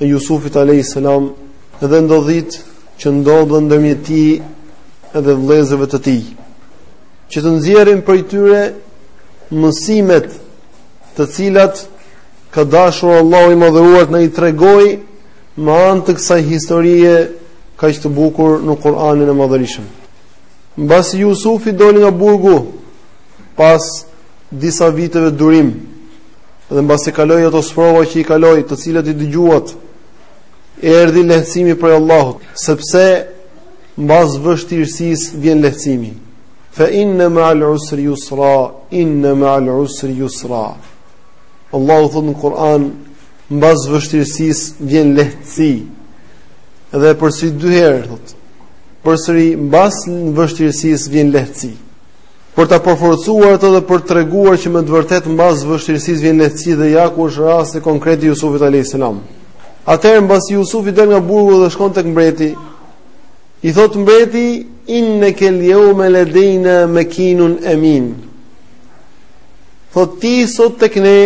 e Jusufit alayhis salam dhe ndodhitë që ndodhën ndërmjet tij dhe vëllezërve të tij. Që të nxjerrim prej tyre mësimet të cilat ka dashur Allahu i madhëruar të na i tregojë me anë të kësaj historie kaq të bukur në Kur'anin e Madhërishëm. Mbasi Jusufi doli nga burgu pas disa viteve durim, dhe mbasi kaloi ato sprova që i kaloi, të cilat i dëgjuat, erdhi lehtësimi prej Allahut, sepse mbas vështirësisë vjen lehtësimi. Fa inna ma'al usri yusra, inna ma'al usri yusra. Allahu thotë në Kur'an, mbas vështirësisë vjen lehtësi. Dhe përsëri dy herë thotë, përsëri mbas vështirësisë vjen lehtësi. Për ta përforcuar atë dhe për të treguar që me të vërtetë mbas vështirësisë vjen lehtësi dhe ja ku është rasti konkret i Jusufit alayhis salam. Atëherë mbasi Jusufi del nga burgu dhe shkon tek mbreti, i thotë mbreti innaka al-yawma ladaina makinun amin. Thotë ti sot tek ne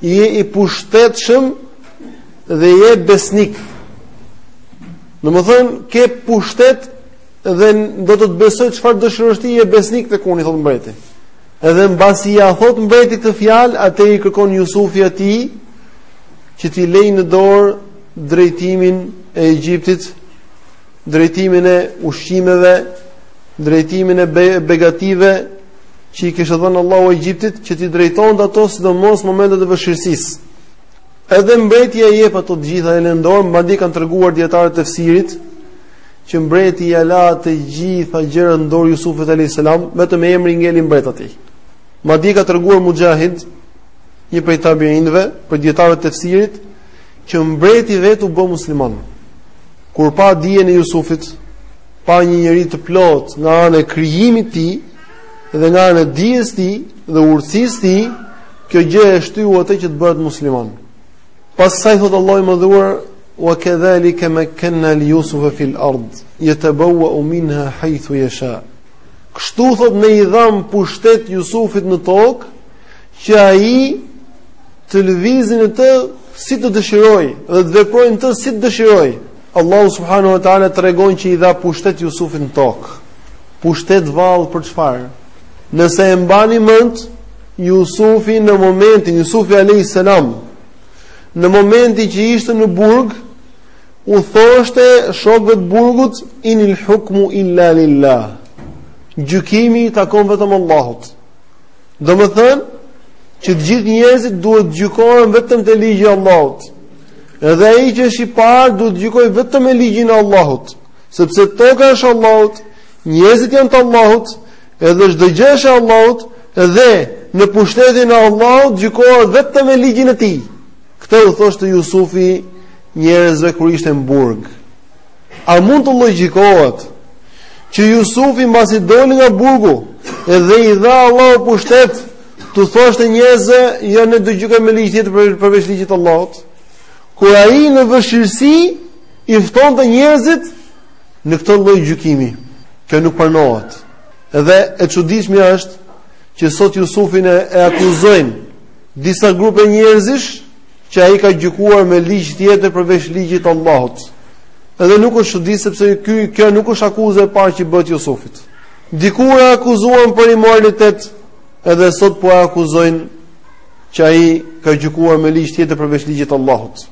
je i pushtetshëm dhe je besnik. Domethënë, ke pushtet dhe do të të besoj çfarë dëshirosh ti je besnik tek unë thotë mbreti. Edhe mbasi ia thotë mbreti këtë fjalë, atëherë i kërkon Jusufi atij që t'i lejë në dorë drejtimin e Egjiptit, drejtimin e ushqimeve, drejtimin e begative që i kishte dhënë Allahu Egjiptit, që t'i drejtonte ato sidomos në momentet e vështirësisë. Edhe mbreti ia jep ato të gjitha ia lë në dorë, madje kanë treguar dietarët e tefsirit, që mbreti ia la të gjitha gjërat në dorë Jusufit alayhis salam, vetëm emri i ngeli mbret atij. Madje ka treguar Mujahid, një prej tabiinëve, prej dietarëve të tefsirit, që mbreti vetë u bë musliman. Kur pa dijen e Jusufit, pa një njeri të plotë nga ana e krijimit të tij dhe nga ana e dijes së tij dhe urtësisë së tij, kjo gjë e shtyu atë që të bëhet musliman. Pas kësaj thotë Allahu i madhëruar wa kadhalika makanna li yusuf fi al-ard yatabawa minha haythu yasha. Kështu thotë ne i dhamë pushtet Jusufit në tokë që ai të lëvizë në të si të dëshirojë dhe të veprojë në të si të dëshirojë. Allahu subhanahu wa taala tregon që i dha pushtet Jusufit në tokë. Pushtet vallë për çfarë? Nëse e mbani mend, Jusufi në momentin Jusufi alayhis salam në momentin që ishte në burg u thoshte shokëve të burgut inil hukmu illa lillah gjykimi i takon vetëm Allahut domethënë që të gjithë njerëzit duhet të gjykohen vetëm te ligji i Allahut edhe ai që është i parë duhet të gjykojë vetëm me ligjin e Allahut sepse toka është e Allahut njerëzit janë të Allahut Edhe çdo gjë është e Allahut dhe në pushtetin e Allahut gjykohet vetëm me ligjin e tij. Këtë u thoshte Jusufi njerëzve kur ishte në burg. A mund të logjikohet që Jusufi mbasi doli nga burgu dhe i dha Allahu pushtet t'u thoshte njerëzve jo ne do gjykojmë me ligj tjetër përveç ligjit të Allahut? Kur ai në vështirësi i ftonte njerëzit në këtë lloj gjykimi. Kjo nuk pranohet. Dhe e çuditshmja është që sot Jusufin e, e akuzojnë disa grupe njerëzish që ai ka gjykuar me ligj tjetër përveç ligjit të Allahut. Edhe nuk është çudi sepse ky kjo nuk është akuzë e parë që i bëhet Jusufit. Dikur e akuzuan për imoralitet, edhe sot po e akuzojnë që ai ka gjykuar me ligj tjetër përveç ligjit të Allahut.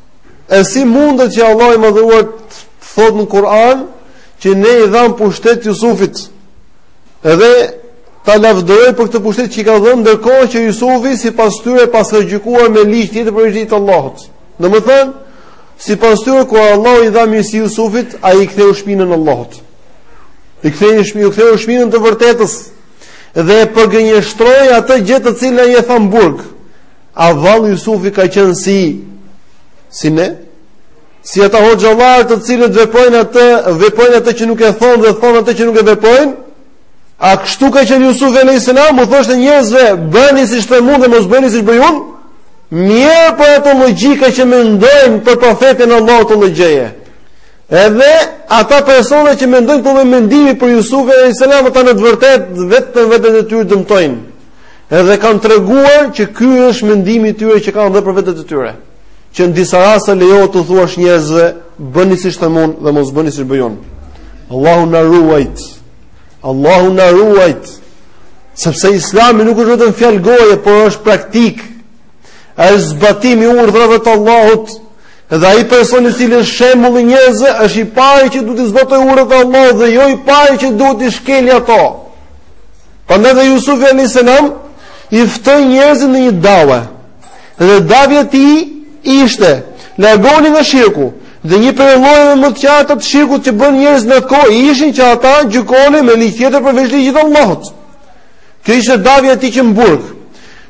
E si mundet që Allahu i madhëruar të thotë në Kur'an që ne i dhamë pushtet Jusufit edhe ta lavdërojë për këtë pushtet që i ka dhënë ndërkohë që Jusufi si pas tyre pas ka gjykuar me liqë tjetë për i rritë Allahot. Domethënë, sipas tyre kur Allahu i dha mirësi Jusufit, ai i ktheu shpinën Allahut. I ktheu shpinën, ktheu shpinën të vërtetës dhe e përgënjeshtroi atë gjë të cilën ai e tha në burg. A vallë Jusufi ka qenë si si ne, si ata hoxhallarë të cilët veprojnë atë, veprojnë atë që nuk e thonë dhe thonë atë që nuk e veprojnë. A kështu ka qenë Jusufi alayhis salam, u thoshte njerëzve, bëni siç them unë dhe mos bëni siç bëj unë. Mjerë për ato logjika që mendojnë për profetin e Allahut këtë lloj gjëje. Edhe ata persona që mendojnë këtë lloj mendimi për Jusufin alayhis salam, ata në të vërtetë vetëm veten e tyre dëmtojnë. Edhe kanë treguar që ky është mendimi i tyre që kanë dhënë për veten e tyre. Që në disa raste lejohet t'u thuash njerëzve bëni siç them unë dhe mos bëni siç bëj unë. Allahu na ruajtë. Allahu na ruajtë. Sepse Islami nuk është vetëm fjalë goje, por është praktikë, është zbatim i urdhrave të Allahut. Dhe ai person i cili është shembull i njerëzve, është i pari që duhet t'i zbatojë urdhrat e Allahut dhe jo i pari që duhet t'i shkelë ato. Prandaj dhe Jusufi alayhis salam i ftoi njerëzit në një dave. Dhe davja e tij ishte largoni nga shirku. Dhe një prej llojeve më të qarta të shirkut që bënin njerëzit në atë kohë ishin që ata gjykonin me ligj tjetër përveç ligjit të Allahut. Kjo ishte davja e tij që në burg.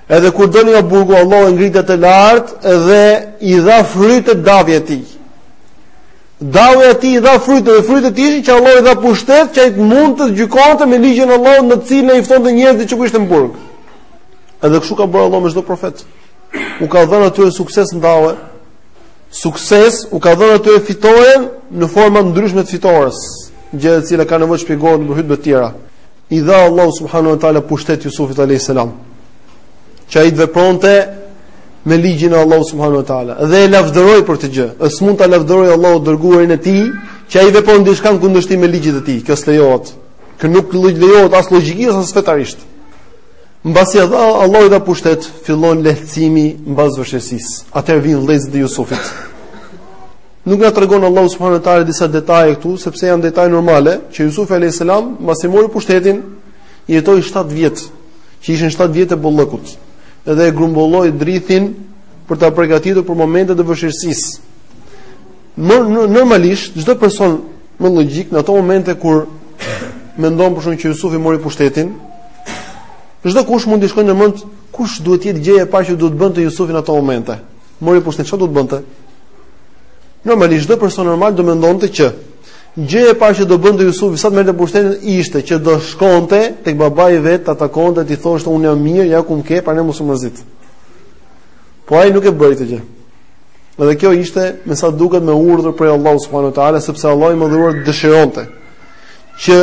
Edhe kur doli nga burgu Allahu e ngriti të lartë dhe i dha fryte davjes së tij. Davja e tij i dha fryte dhe frytet ishin që Allahu i dha pushtet që ai të mund të gjykonte me ligjin e Allahut në të cilin ai ftonte njerëzit që kur ishte në burg. Edhe kështu ka bërë Allahu me çdo profet. U ka dhënë atyre sukses në dave. Sukses u ka dhënë atyre fitoren në forma të ndryshme të fitores, gjë e cila ka nevojë shpjegohet në hutbe të tjera. I dha Allahu subhanahu wa taala pushtet Jusufit alayhis salam, që ai të vepronte me ligjin e Allahut subhanahu wa taala dhe e lavdëroi për këtë gjë. S'mund ta lavdërojë Allahu të dërguarin e tij, që ai vepron diçka në kundërshtim me ligjin e tij. Kjo s'lejohet. Kjo nuk lejohet as logjikisht as fetarisht. Mbasi i dha Allahu, i dha pushtet, fillon lehtësimi mbas vështirësisë. Atëherë vijnë vëllezërit e Jusufit. Nuk na tregon Allahu subhanahu wa taala disa detaje këtu, sepse janë detaje normale që Jusufi alayhis salam mbasi mori pushtetin, jetoi 7 vjet, që ishin 7 vjet e bollëkut, dhe e grumbulloi drithin për ta përgatitur për momentet e vështirësisë. Normalisht çdo person me logjikë në ato momente kur mendon për shembull që Jusufi mori pushtetin, çdokush mund t'i shkojë në mend kush duhet të jetë gjëja e parë që duhet të bënte Jusufi në ato momente. Mori pushtetin çfarë do të bënte? Normalisht çdo person normal do mendonte që gjëja e parë që do bënte Jusufi sa të merrte pushtetin ishte që do shkonte tek babai i vet, ta takonte, t'i thoshte unë jam mirë, ja ku më ke, prandaj mos u mërzit. Po ai nuk e bëri këtë gjë. Dhe kjo ishte me sa duket me urdhër prej Allahut subhanahu wa taala sepse Allahu i madhëruar dëshironte që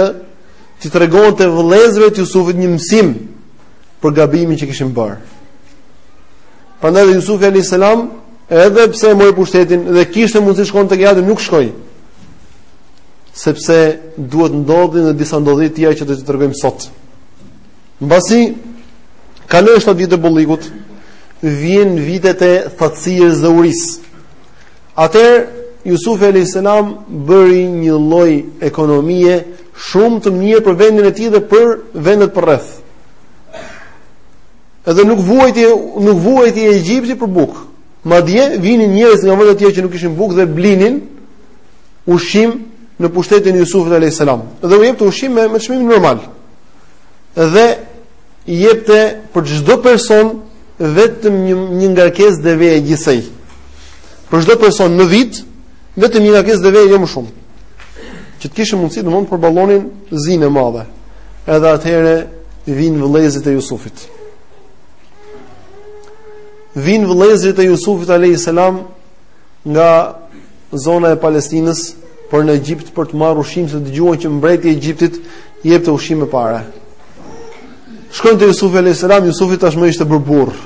t'i tregonte vëllezërve të Jusufit një mësim për gabimin që kishin bërë. Prandaj dhe Jusufi alayhis salam edhe pse e mori pushtetin dhe kishte mundësi të shkonte tek i ati nuk shkoi. Sepse duhet të ndodhnin dhe disa ndodhi të tjera që do të tregojmë sot. Mbasi kaloi 7 vitet e bollëkut, vijnë vitet e thatësirës dhe urisë. Atëherë Jusufi alayhis salam bëri një lloj ekonomie shumë të mirë për vendin e tij dhe për vendet përreth. Edhe nuk vuajti nuk vuajti Egjipti për bukë. Madje vinin njerëz nga vende të tjera që nuk kishin bukë dhe blinin ushqim në pushtetin e Jusufit alayhis salam. Dhe u jepte ushqim me çmim normal. Dhe i jepte për çdo person vetëm një një ngarkesë deveje gjithsej. Për çdo person në vit Vetëm një ngarkesë deveje jo më shumë. Që të kishin mundësi domethënë të përballonin zinë e madhe. Edhe atëherë vijnë vëllezërit e Jusufit. Vijnë vëllezërit e Jusufit alayhis salam nga zona e Palestinës për në Egjipt për të marrë ushqim se dëgjuan që mbreti i Egjiptit jepte ushqim me para. Shkojnë te Jusufi alayhis salam, Jusufi tashmë ishte bërë burrë.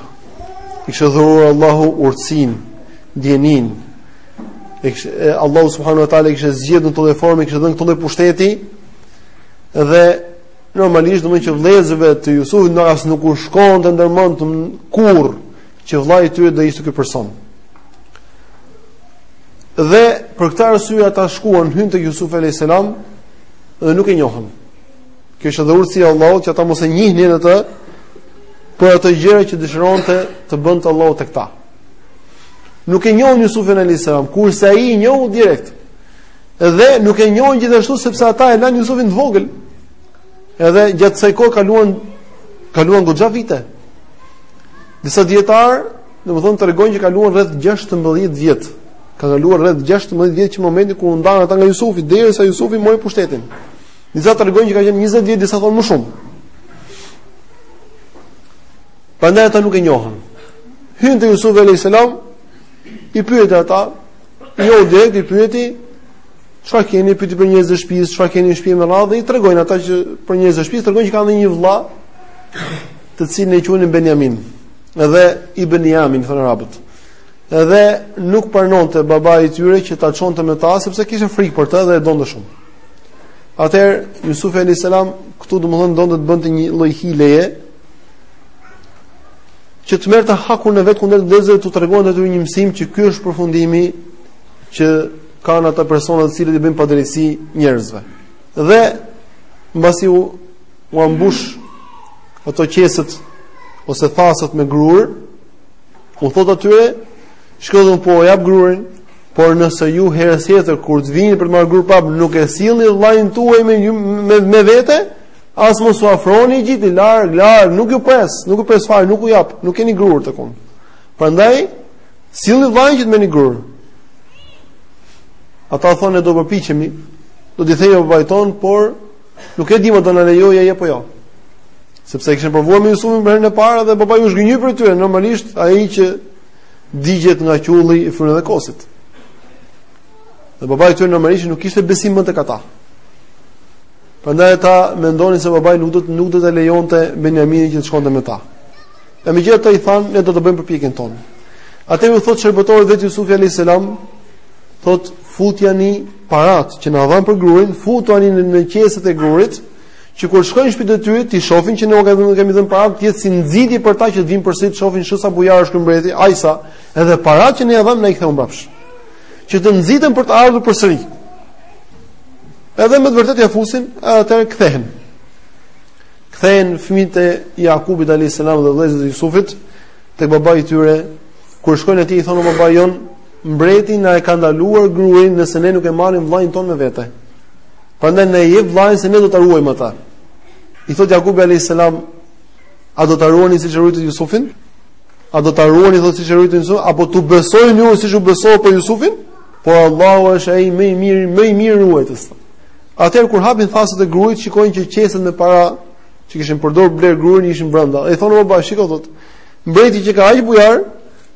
I kishte dhuruar Allahu urtësinë, dijeninë, e kishte Allahu subhanahu wa taala kishte zgjedhur këtë lloj forme, kishte dhënë këtë lloj pushteti dhe normalisht domethënë që vëllezërve të Jusufit nuk as nuk u shkonte ndërmend kurrë që vëllai i tyre do ishte ky person. Dhe për këtë arsye ata shkuan hynë te Jusuf alayhis salam dhe nuk e njohën. Kjo është urtësia e Allahut që ata mos e njihnin atë për ato gjëra që dëshironte të bënte Allahu tek ta. Nuk e njohën Jusufin alayhis salam, kurse ai i njohu direkt. Dhe nuk e njohën gjithashtu sepse ata e lanë Jusufin të vogël. Edhe gjatë kësaj kohe kaluan, kaluan goxha vite. Disa dijetarë, domethënë tregojnë që kaluan rreth 16 vjet. Ka kaluar rreth 16 vjet që momenti kur u ndanë ata nga Jusufi, derisa Jusufi mori pushtetin. Disa tregojnë që ka qenë 20 vjet, disa thonë më shumë. Prandaj ata nuk e njohën. Hynë te Yusuf alayhis salam, i pyet ata, jo direkt i pyeti, çfarë keni pyeti për njerëzit e shtëpisë, çfarë keni në shtëpi me radhë, i tregojnë ata që për njerëzit e shtëpisë tregojnë që kanë një vëlla të cilin e quajnë Benjamin. Edhe Binjamin thonë arabët. Edhe nuk pranonte babai i tyre që ta çonte me ta sepse kishte frikë për të dhe e donte shumë. Atëherë Yusuf alayhis salam këtu domethënë donte të bënte një lloj hileje që të merrte hakun e vet kundër vëllezërve t'u tregonte atyre një mësim që ky është përfundimi që kanë ata persona të cilët i bëjnë padrejtësi njerëzve. Dhe mbasi u ua mbush ato qeset ose thasët me grurë, u thotë atyre, shiko domethënë po jap grurin, por nëse ju herë tjetër kur të vini për të marrë grurë prapë nuk e sillni vëllain tuaj me me, me vete, As mos u afroni rrini larg, larg, nuk ju pres, nuk ju pres fare, nuk u jap, nuk keni grurë tek unë. Prandaj sillni vëllain që të merrni grurë. Ata thonë do përpiqemi, do t'i themi babait tonë, por nuk e dimë do na lejojë ai apo jo. Sepse kishin provuar me Jusufin për herën e parë dhe babai u zhgënjye prej tyre, normalisht ai që digjet nga qulli i fryn dhe kosit. Dhe babai i tyre normalisht nuk kishte besim më tek ata. Prandaj ata mendonin se babai nuk do të nuk do të lejonte Benjaminin që të shkonte me ta. E megjithatë i thanë, ne do të bëjmë përpjekjen tonë. Atëherë u thotë shërbëtorëve të vet Jusufi a.s. Thotë, futjani paratë që na dhanë për grurin, futjani në qeset e grurit, që kur të shkojnë në shpitë e tyre, t'i shofin që ne ua kemi dhënë paratë, të jetë si nxitje për ta që të vinë përsëri të shofin se sa bujar është qenë mbreti, aq sa edhe paratë që ne ia dhamë na i ktheu mbrapsht. që të nxiten për të ardhur përsëri. Edhe me të vërtetë ja fusin, atëherë kthehen. Kthehen fëmijët e Jakubit alayhis salam dhe vëllezërit e Jusufit tek babai i tyre, kur shkojnë atje i thonë babai jonë, mbreti na e ka ndaluar grurin nëse ne nuk e marrim vllain tonë me vete. Prandaj na e jep vllain se ne do ta ruajmë atë. I thotë Jakubi alayhis salam, a do ta ruani siç e ruajtët Jusufin? A do ta ruani thotë siç e ruajtët Jusufin, apo t'u besoj unë ju siç u besova për Jusufin? Por Allahu është ai më i miri, më i miri ruajtës. Atëherë kur hapin thasët e grurit, shikojnë që qesën me para që kishin përdorur me blerë grurin ishte brenda. I thonë baba, shiko thotë, mbreti qenka aq bujar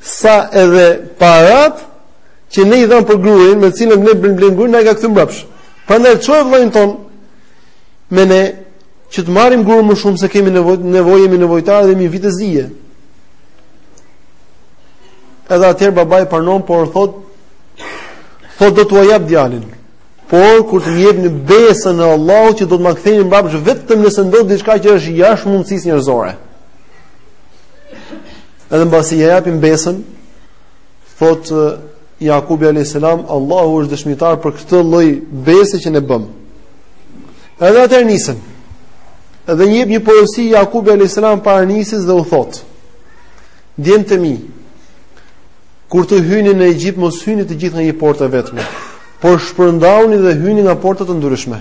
sa edhe paratë që ne i dhamë për grurin, me të cilën ne blemë blemë grurin, na i ka kthyer mbrapsht. Prandaj çojë vllain tonë me ne që të marrim grurë më shumë se kemi nevojë, nevojë jemi nevojtarë dhe jemi vite zie. Edhe atëherë babai pranon, por thotë thotë do t'ua jap djalin. Por kur të më jepni besën e Allahut që do të ma ktheni mbrapsht vetëm nëse ndodh diçka që është jashtë mundësisë njerëzore. Edhe mbasi ja japin besën, thotë Jakubi alayhis salam, Allahu është dëshmitar për këtë lloj bese që ne bëmë. Edhe atëherë nisen. Edhe jep një porosi Jakubi alayhis salam para nisjes dhe u thotë: Djemtë e mi, kur të hyni në Egjipt mos hyni të gjithë nga një portë e vetme, por shpërndahuni dhe hyni nga porta të ndryshme.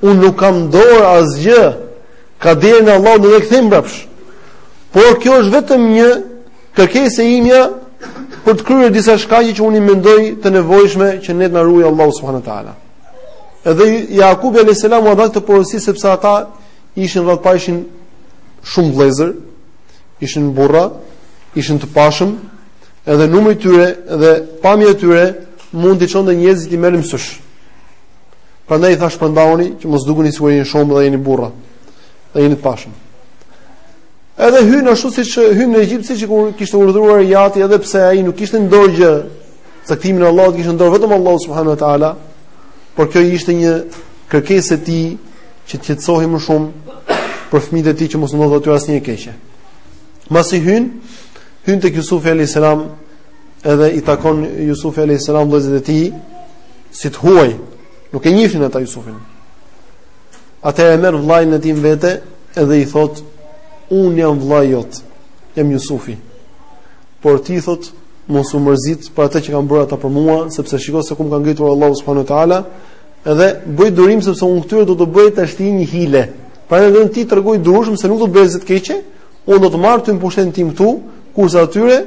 Unë nuk kam në dorë asgjë, kaderin e Allahut ta kthej mbrapsht. Por kjo është vetëm një Kërkesë e imja për të kryer disa shkaqe që unë i mendoj të nevojshme që ne të na ruajë Allahu subhanahu wa taala. Edhe Jakubi alayhis salam u dha këtë porosi sepse ata ishin rreth pa ishin shumë vëllezër, ishin burra, ishin të pashëm, edhe numri i tyre dhe pamja e tyre mund të çonte njerëzit t'i merrnin mësysh. Prandaj u tha shpërndahuni që mos dukeni sikur jeni shumë dhe jeni burra. Dhe jeni të pashëm. Edhe hynë ashtu siç hynë në Egjipt siç u kishte urdhëruar i ati edhe pse ai nuk kishte në dorë gjë, caktimin e Allahut e kishte në dorë vetëm Allahu subhanahu wa taala por kjo ishte një kërkesë e tij që të qetësohej më shumë për fëmijët e tij që mos u ndodhë atyre asnjë e keqe. Mbasi hynë, hynë tek Jusufi alayhis salam, edhe i takon Jusufi alayhis salam vëllezërit e tij si të huaj. Nuk e njihnin ata Jusufin. Atëherë e merr vllajin e tij në vete dhe i thot: "Un jam vllai jot, jam Jusufi. Por ti thot, mos u mërzit për atë që kanë bërë ata për mua, sepse shikoj se ku më ka ngritur Allahu subhanahu wa taala, edhe bëj durim sepse un këtyre do të bëj tash ti një hile. Pra edhe ti trego durim se nuk do të bëj asgjë të keqe, un do të marr ty në pushtetin tim këtu, kurse atyre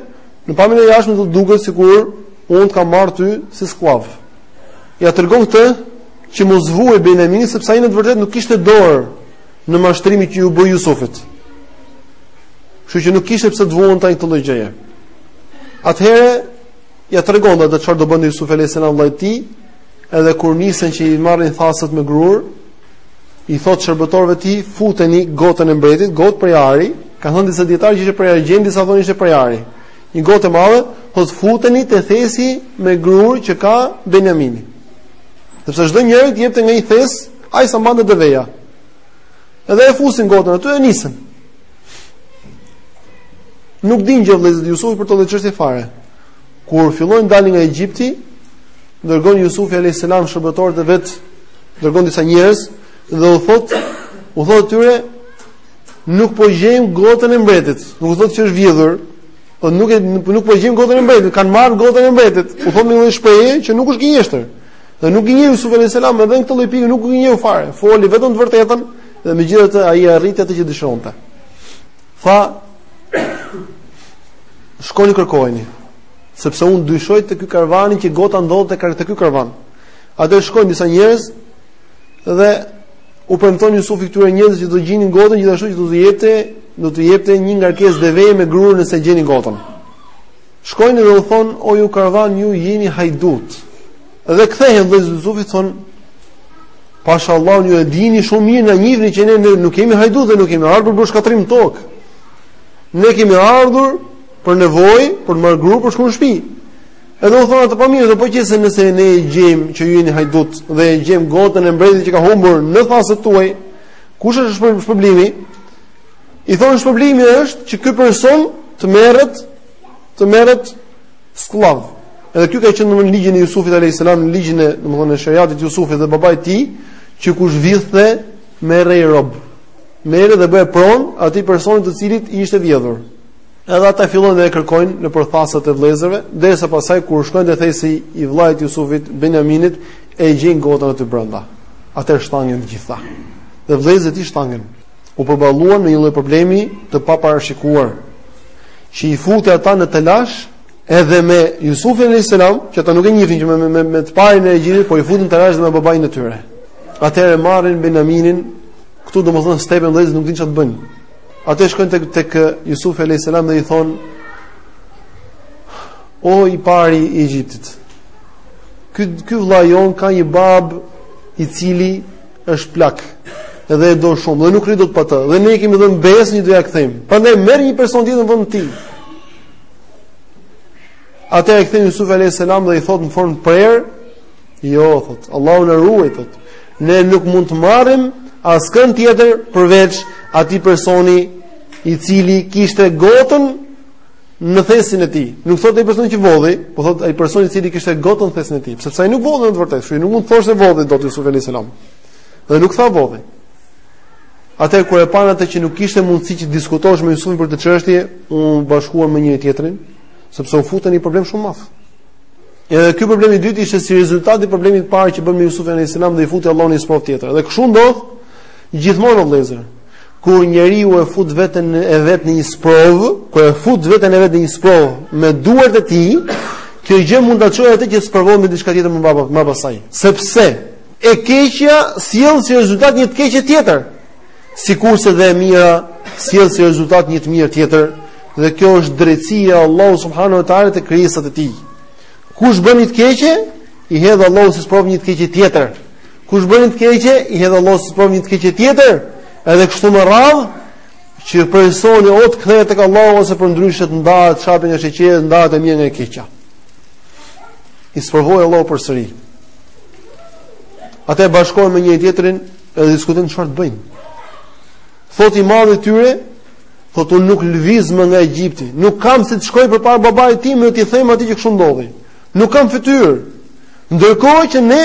në pamjen e jashtme do të duket sikur un të kam marr ty si skllav." Ja tregon këtë që mos vuajë Benjamini sepse ai në të vërtetë nuk kishte dorë në mashtrimin që ju bë Jusufit. Kështu që nuk kishte pse të vuan tani këtë lloj gjëje. Atëherë ja tregon atë çfarë do bënte Jusuf alayhis salam vllai ti, edhe kur nisen që i marrin thasët me grur, i thot shërbëtorëve ti futeni gotën e mbretit, gotë prej ari, kanë thënë disa dietar që ishte prej argjendi, disa thonë ishte prej ari. Një gotë e madhe, thotë futeni te thesi me grurë që ka Benjamini. Sepse çdo njeri i jepte nga një thes, aq sa mbante deveja. Edhe e fusin gotën aty e nisën. Nuk dinë gjë vëllezërit e Jusufit për këtë çështje fare. Kur fillojnë dalin nga Egjipti, dërgon Jusufi alayhis salam shërbëtorët e vet, dërgon disa njerëz dhe u thotë u thotë atyre Nuk po gjejmë gotën e mbretit. Nuk u thotë që është vjedhur, po nuk e nuk po gjejmë gotën e mbretit. Kan marrë gotën e mbretit. U thotë një shprehje që nuk është gënjeshtër. Dhe nuk gënjeu Yusuf alayhis salam edhe në këtë lloj pikë nuk gënjeu fare. Foli vetëm të vërtetën dhe megjithatë ai arriti atë që dëshironte. Tha shkoni kërkojeni sepse unë dyshoj te ky karvani që gota ndodhet te ky karvan. Atëherë shkojnë disa njerëz Dhe u premton Jusufi këtyre njerëzve që do gjenin gotën gjithashtu që do t'u jepte, do t'u jepte një ngarkesë deveje me grurë nëse gjeni gotën. Shkojnë dhe u thon, o ju karvan, ju jeni hajdut. Dhe kthehen vëllezërit e Jusufit thon, pasha Allahun, ju e dini shumë mirë na njihni që ne nuk jemi hajdut dhe nuk kemi ardhur për shkatrim në tok. Ne kemi ardhur për nevojë, për të marrë grurë për të shkuar në shtëpi. Edhe u thonë ata po mirë, dhe po qe se nëse ne e gjejmë që ju jeni hajdut dhe e gjejmë gotën e mbretit që ka humbur në thasët tuaj, kush është shpërblimi? I thonë shpërblimi është që ky person të merret të merret skllav. Edhe ky ka qenë në ligjin e Jusufit alayhis salam, në ligjin e, domethënë, shariatit të Jusufit dhe babait të tij, që kush vjedhte merrej rob. Merrej dhe bëhej pronë e atij personit të cilit i ishte vjedhur. Edhe ata fillojnë dhe e kërkojnë në thasët e vëllezërve, derisa pasaj kur shkojnë te thesi i vëllait Jusufit Benjaminit e gjejnë gotën aty brenda. Atë shtangen të gjitha. Dhe vëllezërit u shtangën. U përballuan me një lloj problemi të paparashikuar, që i futi ata në telash edhe me Jusufin alayhis salam, që ata nuk e njihnin që me me, me të parin e Egjiptit, po i futi në telash me babain e tyre. Atëherë marrin Benjaminin, këtu domethënë stepen vëllezërit nuk dinë çfarë të bëjnë. Atë shkojnë tek tek Yusuf alayhis salam dhe i thonë O i pari i Egjiptit. Ky ky vëllai jonë ka një bab i cili është plak dhe e do shumë dhe nuk rri dot pa të. Dhe ne i kemi dhënë besën që do ia kthejmë. Prandaj merr një person tjetër në vend të tij. Atë u kthehet Yusuf alayhis salam dhe i thotë në formë prerë Jo, thotë, Allahu na ruajt, thotë. Ne nuk mund të marrim askënd tjetër përveç atij personi i cili kishte gotën në thesin e tij. Nuk thotë ai person që vodhi, po thotë ai person i cili kishte gotën në thesin e tij, sepse ai nuk vodhi në të vërtetë, ai nuk mund të thoshte vodhi dot Yusuf alayhis salam. Dhe nuk tha vodhi. Atë kur e panë ata që nuk kishte mundësi të diskutosh me Yusufin për këtë çështje, u bashkuan me njëri tjetrin, sepse u futën në një problem shumë të madh. Edhe ky problem i dytë ishte si rezultat i problemit të parë që bënë me Jusufin alayhis salam dhe i futi Allahu në një sprovë tjetër. Dhe kështu ndodh gjithmonë vëllezër. Kur njeriu e fut veten e vet në një sprovë, kur e fut veten e vet në një sprovë me duart e tij, kjo gjë mund ta çojë atë që të sprovohet me diçka tjetër mbas, mbasaj. Sepse e keqja sjell si rezultat një të keqe tjetër. sikurse dhe e mira sjell si rezultat një të mirë tjetër dhe kjo është drejtësia e Allahut subhanahu wa taala te krijesat e tij. Kush bën një të keqe, i hedh Allahu si sprovë një të keqe tjetër. Kush bën një të keqe, i hedh Allahu si sprovë një të keqe tjetër. Edhe kështu me radhë, që personi o të kthehet tek Allahu ose për ndryshe të ndahet shapi nga sheqeri, ndahet e mira nga e keqja. I sprovoi Allahu përsëri. Ate bashkohen me njëri-tjetrin Edhe diskutojnë çfarë të bëjnë. Thotë i madhi i tyre, thotë unë nuk lëviz më nga Egjipti, nuk kam si të shkoj përpara babait tim dhe t'i them atij që kështu ndodhi. Nuk kam fytyrë. Ndërkohë që ne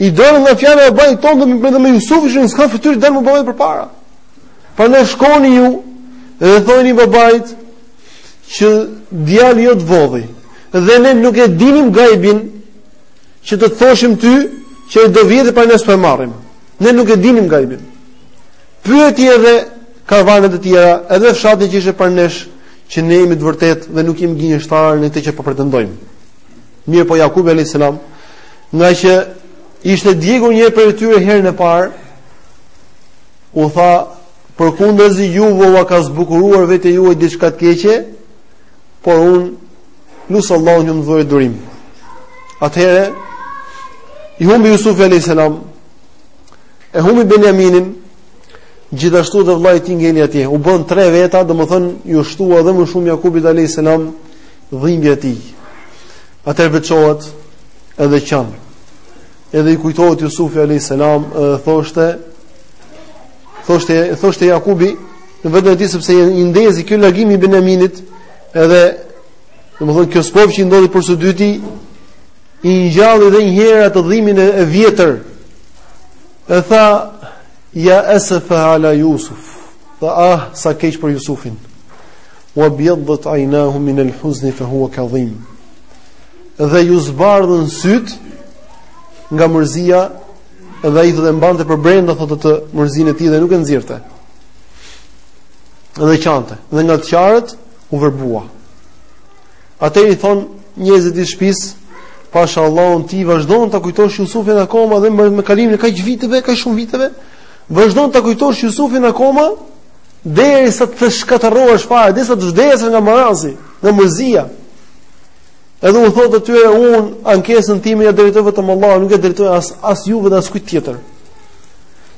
i dolëm nga fjala e babait tonë dhe me me Jusufin s'kam fytyrë t'i dal më babait përpara. Prandaj shkoni ju dhe thoni babait që djali yt vodhi dhe ne nuk e dinim gajbin që të të thoshim ty që do vjedhë, prandaj s'do e merrnim. Ne nuk e dinim gajbin. Pyeti edhe karvanet e tjera, edhe fshatin që ishte pranë nesh, që ne jemi të vërtetë dhe nuk jemi gënjeshtarë në atë që po pretendojmë. Po mirëpo Jakubi a.s. ngaqë ishte djegur një prej tyre herën e parë, u tha, përkundrazi juve ua ka zbukuruar vetja juaj diçka të keqe, por unë Lus Allahun të më dhurojë durim. Atëherë i humbi Jusufi alayhis salam. E humbi Benjaminin gjithashtu dhe vëllai i tij ngeli atje. U bënë tre veta, domethënë iu shtua edhe më shumë Jakubit alayhis salam dhimbja e tij. Atëherë veçohet edhe qan. Edhe i kujtohet Jusufi alayhis salam dhe thoshte thoshte thoshte Jakubi në veten e tij sepse i ndezi ky largim i Benjaminit Edhe, domethënë, kjo sprovë që i ndodhi për së dyti, i ngjalli dhe njëherë atë dhimbjen e vjetër, e tha, ja esefa ala Jusuf, dhe ah, sa keq për Jusufin, wa bjadhët ajnahu min el huzni fe hua kadhim, dhe iu zbardhën sytë, nga mërzia dhe ai e mbante përbrenda thotë të mërzinë e tij dhe nuk e nxirrte. dhe qante, dhe nga të qarit u verbua. Atëherë i thonë njerëzit e shpisë, pasha Allahun ti vazhdon ta kujtosh Jusufin akoma dhe me kalimin e kaq viteve, kaq shumë viteve, vazhdon ta kujtosh Jusufin akoma derisa të shkatërrohesh fare, derisa të vdesësh nga marazi, nga mërzia. Edhe u thotë atyre un ankesën time ia drejtoj vetëm Allahut, nuk ia drejtoj as as juve dhe as kujt tjetër.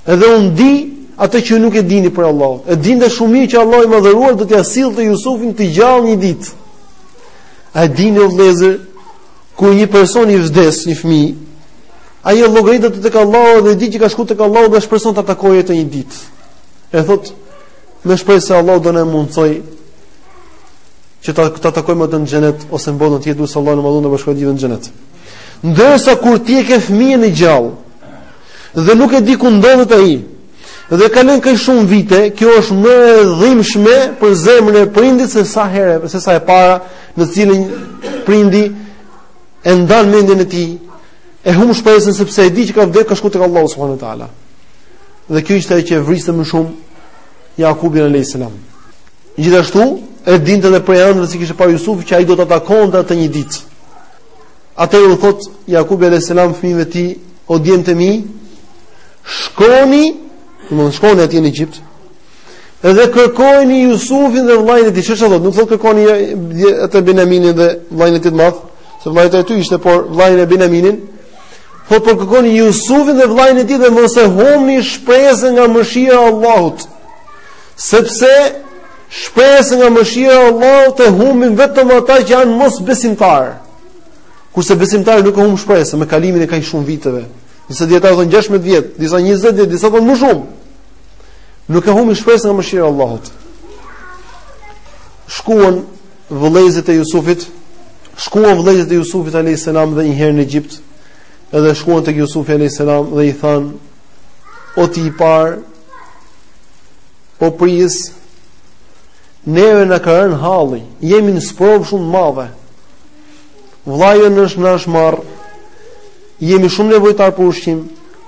Edhe un di atë që ju nuk e dini për Allahun. E dinte shumë mirë që Allahu i madhëruar do t'ia sillte Jusufin të gjallë një ditë. A e dini o vëllezër, kur një personi i vdes një fëmijë, ai e llogarit atë tek Allahu dhe di që ka shkuar tek Allahu dhe shpreson ta takojë atë një ditë. E thotë Me shpresë se Allahu do na mundësojë që ta ta takojmë atë në xhenet ose në botën tjetër, lus Allahun e madhëruar të na bashkojë të gjithë në xhenet. Ndërsa kur ti e ke fëmijën e gjallë dhe nuk e di ku ndodhet ai, dhe kalojnë kaq shumë vite, kjo është më e dhimbshme për zemrën e prindit se sa herë, se sa e para, në të cilën prindi e ndan mendjen e tij E humb shpresën sepse e di që ka vdek ka shku tek Allahu subhanahu wa taala. Dhe kjo ishte ajo që e vriste më shumë Jakubin alayhis salam. Gjithashtu e dinte edhe prej ëndrrës që kishte pa Jusufi që ai do ta takonte atë një ditë. Atëherë u thotë Jakubi alayhis salam fëmijëve të tij, o djemtë e mi, shkoni, u thotë shkoni atje në Egjipt. Edhe kërkojeni Jusufin dhe vëllain e tij, çfarë thotë? Nuk thotë kërkoni atë Benjaminin dhe vëllain e tij të madh, Se vëllai aty ishte por vëllain Benjaminin, Po po kërkoni Jusufin dhe vëllain e tij dhe mos e humni shpresën nga mëshira e Allahut. Sepse shpresën nga mëshira e Allahut e humbin vetëm ata që janë mosbesimtarë. Kurse besimtari nuk e humb shpresën me kalimin e kaq shumë viteve. Disa dijetarë thon 16 vjet, disa 20 vjet, disa thon më shumë. Nuk e humb shpresën nga mëshira e Allahut. Shkuan Vëllezërit e Jusufit, shkuan vëllezërit e Jusufit alayhis salam dhe një herë në Egjipt, edhe shkuan tek Jusufi alayhis salam dhe i thanë: "O ti i parë, o prijës, neve na ka rënë halli, jemi në sprovë shumë të madhe. Vëllai jonë na është na është marr. Jemi shumë nevojtar për ushqim,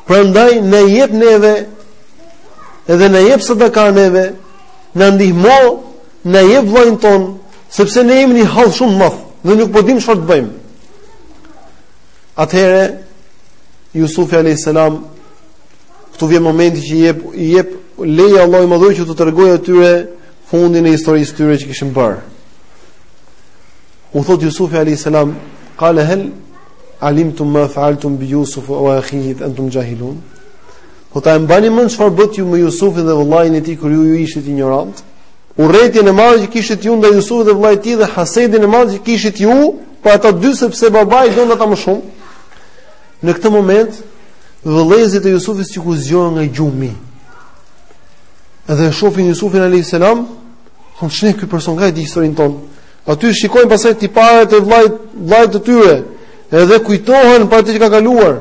prandaj na jep neve edhe na jep sadaka neve, na ndihmo Na jep vllajin ton, sepse ne jemi në një hall shumë madh dhe nuk po dimë çfarë të bëjmë. Atëherë Yusufi alayhis salam këtu vjen momenti që i jep i jep lejen Allahu i madhëruar që t'u tregojë atyre fundin e historisë tyre që kishin bërë. U thot Yusufi alayhis salam, "Qala hal alimtum ma fa'altum bi Yusuf wa akhihi antum jahilun?" Po a e mbani mend çfarë bëtë ju me Jusufin dhe vëllain e tij kur ju ju ishit injorant? Urrejtjen e madhe që kishit ju ndaj Jusufit dhe vëllait të tij dhe hasedin e madh që kishit ju për ata dy sepse babai donte ata më shumë. Në këtë moment vëllezërit e Jusufit sikur zgjohen nga gjumi. Edhe shofin Jusufin alayhis salam, thonë ç'ne ky person nga e di historinë tonë. Aty shikojnë pasaj tiparet e vëllait, vëllait të tyre, edhe kujtohen për atë që ka kaluar.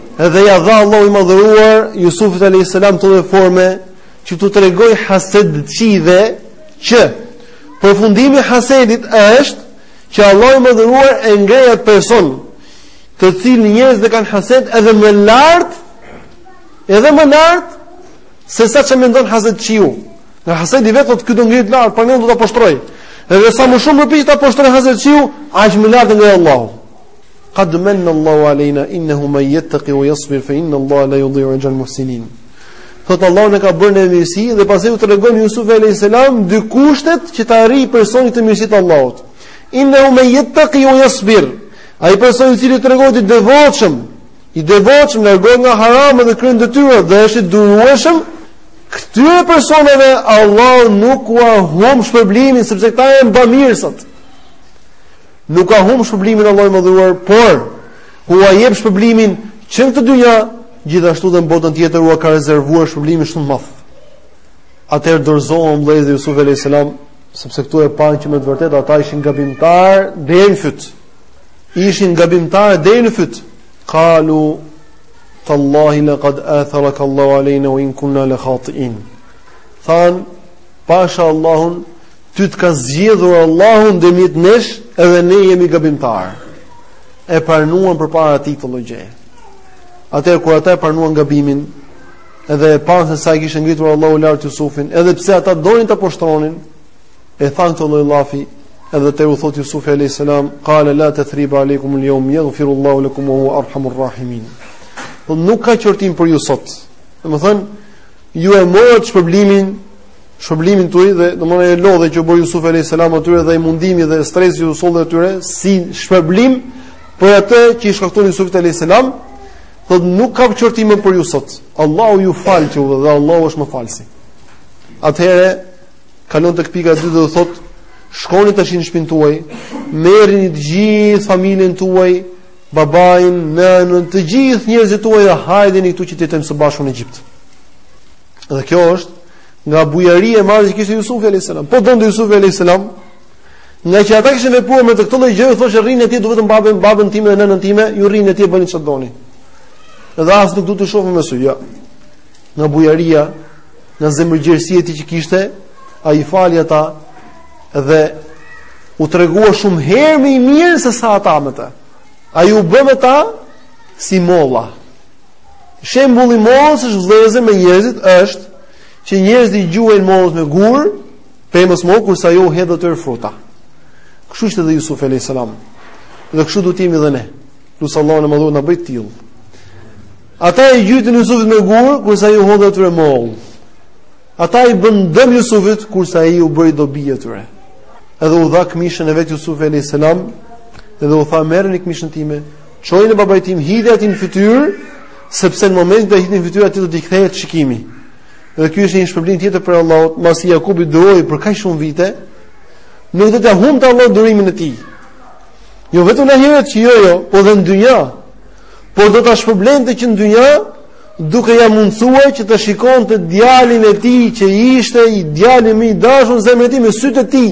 Edhe ja dha Allahu i madhëruar Jusufit alayhis salam këtë lloj forme që t'u tregoj hasedçive që përfundimi i hasedit është që Allahu i madhëruar e ngrej atë person të cilin njerëzit e kanë hased edhe më lart edhe më lart se sa ça mendon hasedçiu. Nga hasedi i vet ky do ngritet lart, prandaj do ta poshtroj. Edhe sa më shumë përpiqet ta poshtroj hasedçiu, aq më lart e ngre Allahu. Qad manna Allahu alejna innahu man yattaqi wa yasbir fa inna Allaha la yudhi'u ajra al-muhsinin. Thot Allahu na ka bërë ne mirësi dhe pastaj u tregon Yusuf alayhis salam dy kushtet që ta arrijë personi këtë mirësi të Allahut. Innahu man yattaqi wa yasbir. Ai person i cili tregohet i devotshëm, i devotshëm largohet nga harami dhe kryen detyrat dhe është i durueshëm, këtyre personave Allahu nuk ua humb shpërblimin sepse këta janë bamirësit. Nuk ua humb shpërblimin Allahu i madhëruar, por ua jep shpërblimin që në këtë dynja, gjithashtu dhe në botën tjetër ua ka rezervuar shpërblimin shumë të madh. Atëherë dorëzohen vëllezërit e Yusuf alayhis salam, sepse këtu e panë që me të vërtetë ata ishin gabimtar deri në fyt. Ishin gabimtar deri në fyt. Qalu tallahi laqad atharaka Allahu alayna wa in kunna la khatiin. Than pasha Allahun Ty të ka zgjedhur Allahu ndërmjet nesh, edhe ne jemi gabimtarë. E pranuan përpara tij këtë lloj gjëje. Atëherë kur ata e pranuan gabimin, edhe e panë se sa i kishte ngritur Allahu lart Jusufin, edhe pse ata donin ta poshtronin, e thanë këtë lloj llafi, edhe ça u thot Jusufi alayhis salam, qala la tathriba alaykum al-yawm yaghfiru Allahu lakum wa huwa arhamur rahimin. Po nuk ka qortim për ju sot. Domethënë ju e morët shpërblimin shpërblimin tuaj dhe domethënë ajo lodhje që u bëri Yusuf alayhis salam atyre dhe ai mundimi dhe stresi u solli atyre si shpërblim për atë që i shkaktuan Yusufit alayhis salam, thotë nuk ka qortim më për ju sot. Allahu ju faltë dhe Allahu është më falsi. Atëherë kalon tek pika e dytë dhe thotë shkoni tash në shpinën tuaj, merrni të gjithë familjen tuaj, babain, nënën, të gjithë njerëzit tuaj dhe hajdeni këtu që të jetojmë së bashku në Egjipt. Dhe kjo është nga bujaria e madhe që kishte Yusuf alayhis salam. Po donte Yusuf alayhis salam, nga që ata kishin vepruar me të këtë lloj gjëje, thoshte rrini atje dua vetëm babën, babën time dhe nënën time, ju rrini atje bëni çfarë doni. Dhe as nuk dua t'ju shoh më me sy, jo. Nga bujaria, nga zemërgjerësia e tij që kishte, ai i fali ata dhe u tregua shumë herë më i mirë se sa ata me të. Ai u bë me ta si molla. Shembulli i mollës është vëllezër me njerëzit është që njerëzit i gjuajnë mollës me gur, pemës mollës kurse ajo u hedh atyre fruta. Kështu ishte dhe Yusuf alayhis salam. Dhe kështu duhet të jemi dhe ne. Lus Allahun e madhëruar të na bëjë të tillë. Ata i gjuajtën Yusufit me gur, kurse ai u hodhi atyre mollë. Ata i bënë dëm Yusufit kurse ai u bëri dobi atyre. Edhe u dha këmishën e vet Yusuf alayhis salam, edhe u tha merrni këmishën time, Çojini babait tim, hidhjani atij në fytyrë, sepse në momentin që ia hidhni në fytyrë atij do t'i kthehet shikimi. Dhe ky ishte një shpërblim tjetër prej Allahut, mbasi Jakubi duroi për kaq shumë vite, nuk do t'ia humbte Allahu durimin e tij. Jo vetëm në ahiret që jo jo, po dhe në dynja. Por do ta shpërblente që në dynja duke ja mundësuar që ta shikonte djalin e tij që ishte djali më i dashur në zemrën e tij me sytë e tij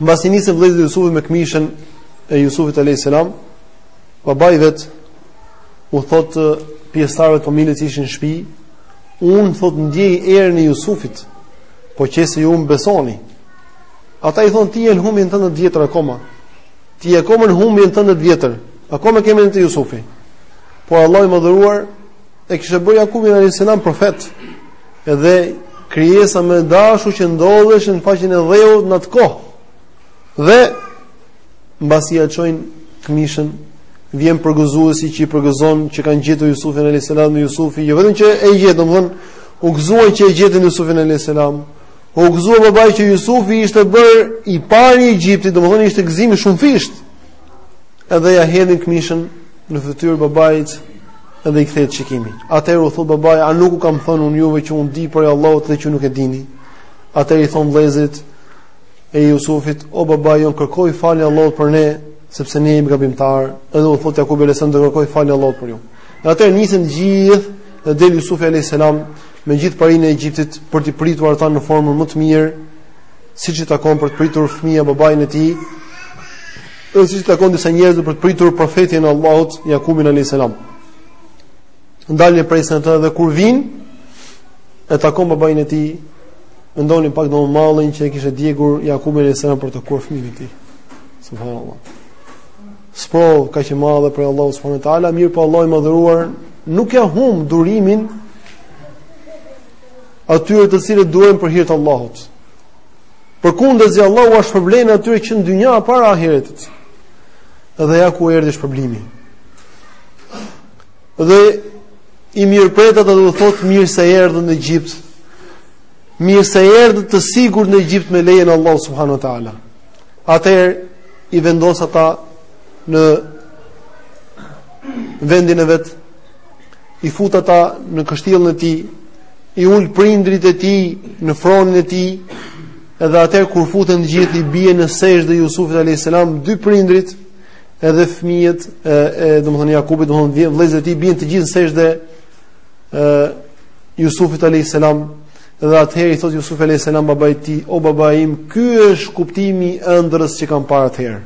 Mbas i nisën vëllezërit e Jusufit me këmishën e Jusufit alayhis salam, babai vet u thot pjesëtarëve të familjes që ishin në shtëpi, un thot ndjej erën e Jusufit, po qe se ju më besoni. Ata i thon ti je në humbjen tënde të vjetër akoma. Ti je akoma në humbjen tënde të vjetër. Akoma ke mendjen te Jusufi. Por Allahu i madhëruar e kishte bërë Jakubin alayhis salam profet. Edhe krijesa më e dashur që ndodheshe në faqen e dheut në atë kohë. Dhe mbasi ia çojnë këmishën, vjen përgëzuesi që i përgëzon që kanë gjetur Jusufin alayhis salam dhe Jusufi, jo vetëm që e gjetën, domthon u gëzuan që e gjetën Jusufin alayhis salam. U gëzua babai që Jusufi ishte bërë i pari i Egjiptit, domthon ishte gëzim i shumëfisht. Edhe ja hedhin këmishën në fytyrë babait dhe i kthehet shikimi. Atëherë u thot babai, a nuk u kam thënë unë juve që unë di prej Allahut atë që nuk e dini? Atëherë i thon vëllezërit e Jusufit, o babai, kërkoji falje Allahut për ne, sepse ne jemi gabimtar. Edhe u thot Jakubi alayhis salam, do kërkoj falje Allahut për ju. Atëherë nisen gjithë dhe del Jusufi alayhis salam me gjithë parinë e Egjiptit për të pritur ata në formën më të mirë, siç i takon për të pritur fëmia babain e tij, Edhe siç i takon disa njerëzve për të pritur profetin e Allahut, Jakubin alayhis salam. Dalin i presin ata dhe kur vin e takon babain e tij, mendoni pak domethënë mallin që e kishte djegur Jakubin alayhis salam për të takuar fëmin e tij. Subhanallahu. Sprovë kaq e madhe prej Allahut subhanahu wa taala, mirëpo Allah i madhëruar nuk ja humb durimin atyre të cilët durojnë për hir të Allahut. Përkundrazi Allahu ua shpërblen atyre që në dynja para ahiretit. Dhe ja ku erdhi shpërblimi. Dhe i mirëpret ata dhe u thotë mirë se erdhët në Egjipt. Mirë se erdhët të sigurt në Egjipt me lejen e Allahut subhanuhu teala. Atëherë i vendos ata në vendin e vet i fut ata në kështjellën e tij, i ul prindrit e tij në fronin e tij, edhe atëherë kur futen të gjithë i bien në sexhde Jusufit alayhis salam, dy prindrit edhe fëmijët e, e domethënë Jakubit, domethënë vëllezërit e tij bien të gjithë në sexhde Jusufit alayhis salam. Dhe atëherë i thot Jusuf alayhis salam babait të tij, o baba im, ky është kuptimi i ëndrrës që kam parë atëherë.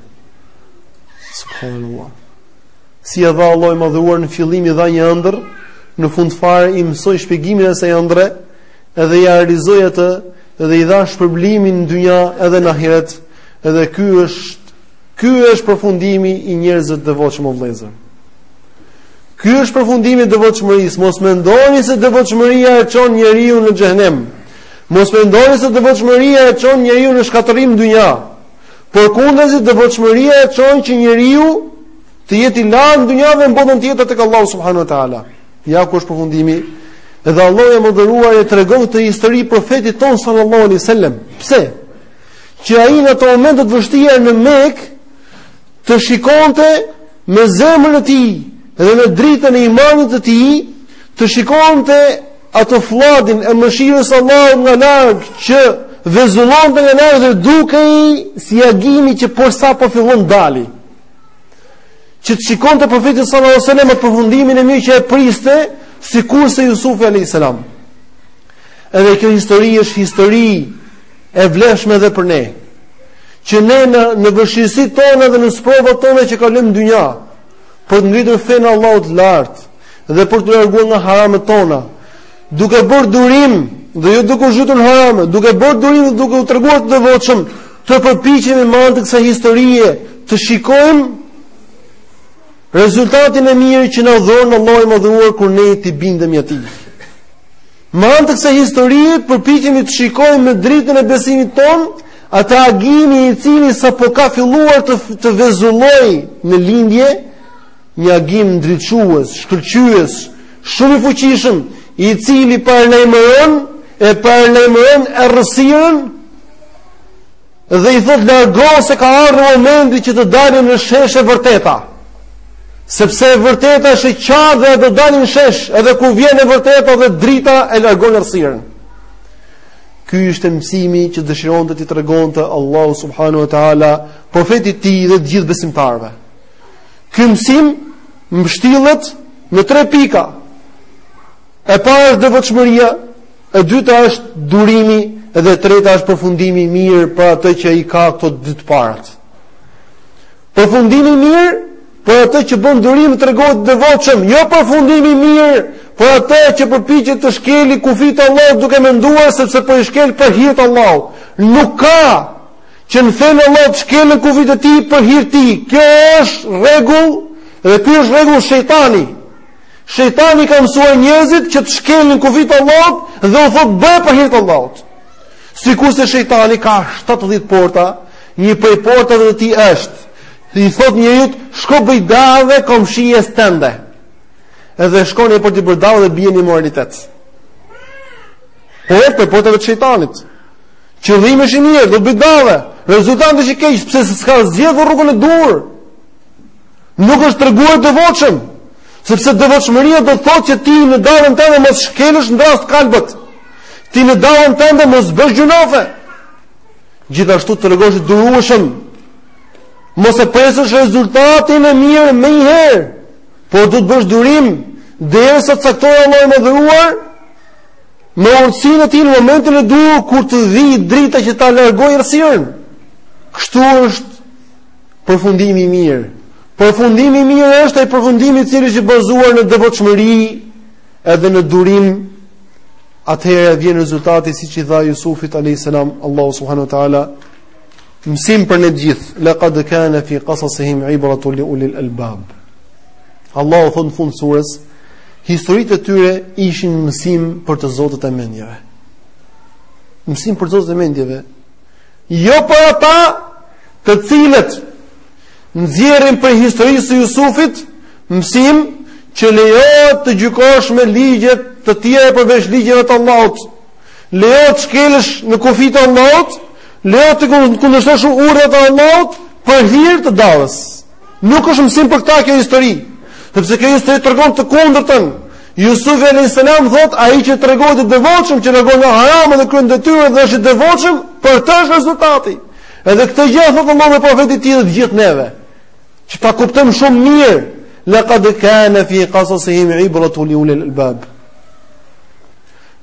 Subhanallahu. Si ia dha Allahu i Madhëruar në fillim i dha një ëndërr, në fund fare i mësoi shpjegimin e asaj ëndrre, edhe ia realizoi atë dhe i dha shpërblimin në dynja edhe në ahiret, edhe ky është ky është përfundimi i njerëzve të devotshëm vëllezër. Ky është përfundimi i devotshmërisë, mos mendoni se devotshmëria e çon njeriu në xhehenem. Mos mendoni se devotshmëria e çon njeriu në shkatërrim në dynja. Por kundrazi devotshmëria e çon që njeriu të jetë i lartë në dynja dhe në botën tjetër tek Allahu subhanahu wa taala. Ja ku është përfundimi. Edhe Allahu i Madhëruar e tregon këtë histori profetit tonë sallallahu alaihi wasallam. Pse? Që ai në ato momente të vështira në Mekë të shikonte me zemrën e tij dhe me dritën e imanit të tij, të shikonte atë fladin e mëshirës së Allahut nga larg që vezullonte nga larg dhe dukej si agimi që porsa po fillon të dali. që të shikonte profeti sallallahu alaihi wasallam përfundimin e mirë që e priste, sikurse Jusufi alaihi salam. Edhe kjo histori është histori e vlefshme edhe për ne. Që ne në në vështirësitë tona dhe në sprovat tona që kalojmë në dynja, për të ngritur fenë e Allahut lart dhe për t'u larguar nga haramet tona, duke bërë durim dhe jo duke u zhytur në harame, duke bërë durim dhe duke u treguar të devotshëm, Të përpiqemi me anë të kësaj historie të shikojmë rezultatin e mirë që na dhuron Allahu i Madhëruar kur ne i bindemi atij. Me anë të kësaj historie të përpiqemi të shikojmë me dritën e besimit tonë atë agimin i cili sapo ka filluar të të vezullojë në lindje, Një agim ndriçues, shkëlqyes, shumë i fuqishëm, i cili paralajmëron e paralajmëron errësirën dhe i thotë largohu se ka ardhur momenti që të dali në shesh e vërteta. Sepse e vërteta është e qartë dhe do dali në shesh, edhe kur vjen e vërteta dhe drita e largon errësirën. Ky ishte mësimi që dëshironte t'i tregonte Allahu subhanahu wa taala profetit të tij dhe të gjithë besimtarëve. Ky mësim mbështillet në tre pika. E para është devotshmëria, e dyta është durimi dhe e treta është përfundimi i mirë për atë që i ka këto dy të parat. Përfundimi i mirë për atë që bën durim tregohet devotshëm, jo përfundimi i mirë për atë që përpiqet të shkeli kufijtë e Allahut duke menduar sepse po i shkel për hir të Allahut. Nuk ka Që në fenë e Allahut të shkelen kufijtë e tij për hir të tij. Kjo është rregull dhe ky është rregull shejtani. Shejtani i ka mësuar njerëzit që të shkelin kufijtë e Allahut dhe u thotë bëje për hir të Allahut. Sikurse shejtani ka 70 porta, një prej portave të tij është i thot njeriut shko bëj dave komshies tënde. Edhe shkon e për të bërë dave dhe bie në imoralitet. Po prej portave të shejtanit. Qëllimi është i mirë, do të bëj dave. Rezultati është i keq sepse s'ka zgjedhur rrugën e duhur. Nuk është treguar i devotshëm, sepse devotshmëria do të thotë që ti në davën tënde mos shkelësh në dërrasë të kalbët. Ti në davën tënde mos bësh gjynahe. Gjithashtu të tregohesh i durueshëm. Mos e presësh rezultatin e mirë menjëherë, por do të bësh durim derisa të caktojë Allahu i madhëruar Me urtësinë e tij në momentin e duhur kur të vijë drita që ta largojë errësirën. Kështu është përfundimi i mirë. Përfundimi i mirë është ai përfundimi i cili është i bazuar në devotshmëri edhe në durim. Atëherë vjen rezultati siç i dha Jusufit alayhis salam Allahu subhanahu wa taala Mësim për ne të gjithë. Laqad kana fi qasasihim ibratun li ulil albab. Allahu thot në fund të sures, historitë e tyre ishin mësim për të zotët e mendjeve. Mësim për të zotët e mendjeve. Jo për ata të cilët nxjerrin prej historisë së Jusufit mësim që lejohet të gjykosh me ligje të tjera përveç ligjeve të Allahut. Lejohet të shkelësh në kufijtë e Allahut, lejohet të kundërshtosh urdhrat e Allahut për hir të daves. Nuk është mësim për këta kjo histori, sepse kjo histori tregon të kundërtën. Yusuf alayhis salam thotë ai që tregohet i devotshëm që largohet nga harami dhe kryen detyrat dhe është i devotshëm, për të është rezultati. Edhe këtë gjë i thotë Allahu profetit të tij dhe të gjithë neve. Që ta kuptojmë shumë mirë, laqad kana fi qasasihim ibratu li ulil albab.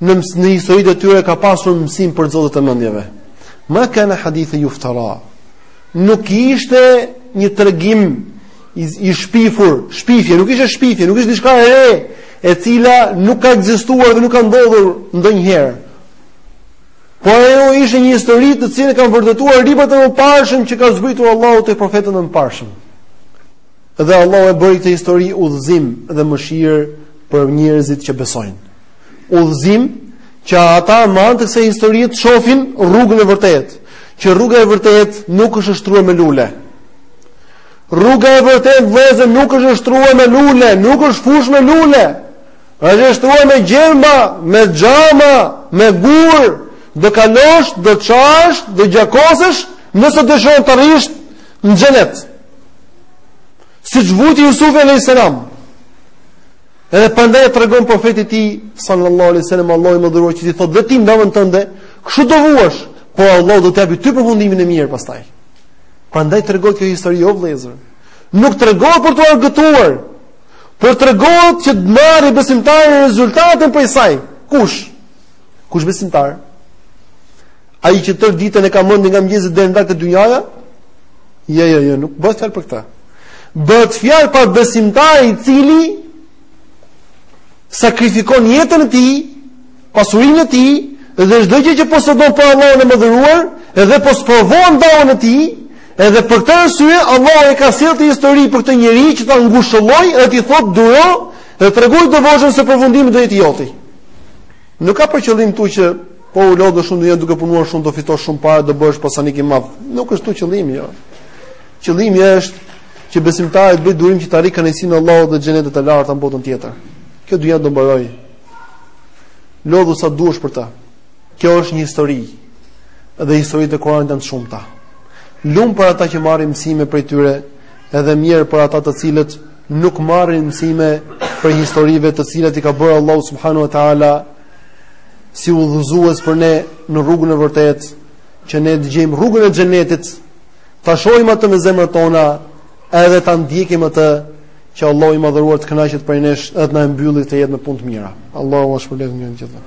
në në historitë e tyre ka pasur mësim për të zotët e mendjeve. Ma kana hadithan yuftara. Nuk ishte një tregim i, i shpifur, shpifje, nuk ishte shpifje, nuk ishte diçka e re, e cila nuk ka ekzistuar dhe nuk ka ndodhur ndonjëherë. Po ajo ishte një histori të cilën e kanë vërtetuar librat e mëparshëm që ka zbritur Allahu te profetët e mëparshëm. Dhe Allahu e bëri këtë histori udhëzim dhe mëshirë për njerëzit që besojnë. Udhëzim që ata me anë të kësaj historie të shohin rrugën e vërtetë, që rruga e vërtetë nuk është shtruar me lule. Rruga e vërtetë vëllezër nuk është shtruar me lule, nuk është fush me lule. Është shtruar me gjemba, me xhama, me gur, do kalosh, do çahesh, do gjakosesh, nëse dëshon të rrish në xhenet. Siç vuajti Jusufi alayhis salam. Edhe prandaj ia tregon profetit tij sallallahu alaihi wasallam Allahu i madhëruar që t'i thotë dhe ti në davën tënde, kështu do vuash, por Allahu do të japë ty përfundimin e mirë pastaj. Prandaj tregohet kjo histori o vëllezër. Nuk tregohet për t'u argëtuar, por tregohet që të marrë besimtari rezultatin prej saj. Kush? Kush besimtar? Ai që tërë ditën e ka mendin nga mëngjesi deri në darkë te dynjaja? Jo, jo, jo, nuk bëhet fjalë për këtë. Bëhet fjalë për besimtarin i cili sakrifikon jetën e tij, pasurinë e tij dhe çdo gjë që posedon për Allahun e madhëruar, edhe po sprovon davën e tij, edhe për këtë arsye Allahu e ka sjellë historinë për këta njerëz që ta ngushëllojë dhe t'i thotë duro dhe trego devocion se përfundimi do jetë i joti. Nuk ka për qëllim këtu që po u lodhe shumë në dynja duke punuar shumë do fitosh shumë para do bëhesh pasanik i madh. Nuk është këtu qëllimi jo. Qëllimi është që besimtari të bëjë durim që të arrijë kënaqësinë e Allahut dhe xhenetet e larta në botën tjetër. Kjo dynja do mbarojë. Lodhu sa duash për ta. Kjo është një histori. Dhe historitë e Kuranit janë të shumta. Lum për ata që marrin mësime prej tyre, edhe mjerë për ata të cilët nuk marrin mësime prej historive të cilat i ka bërë Allahu subhanahu wa taala si udhëzues për ne në rrugën e vërtetë, që ne të gjejmë rrugën e xhenetit, ta shohim atë me zemrat tona, edhe ta ndjekim atë që Allahu i madhëruar të kënaqet prej nesh, edhe të na e mbylli jetën me punë të mira. Allahu ua shpërbleftë gjithë.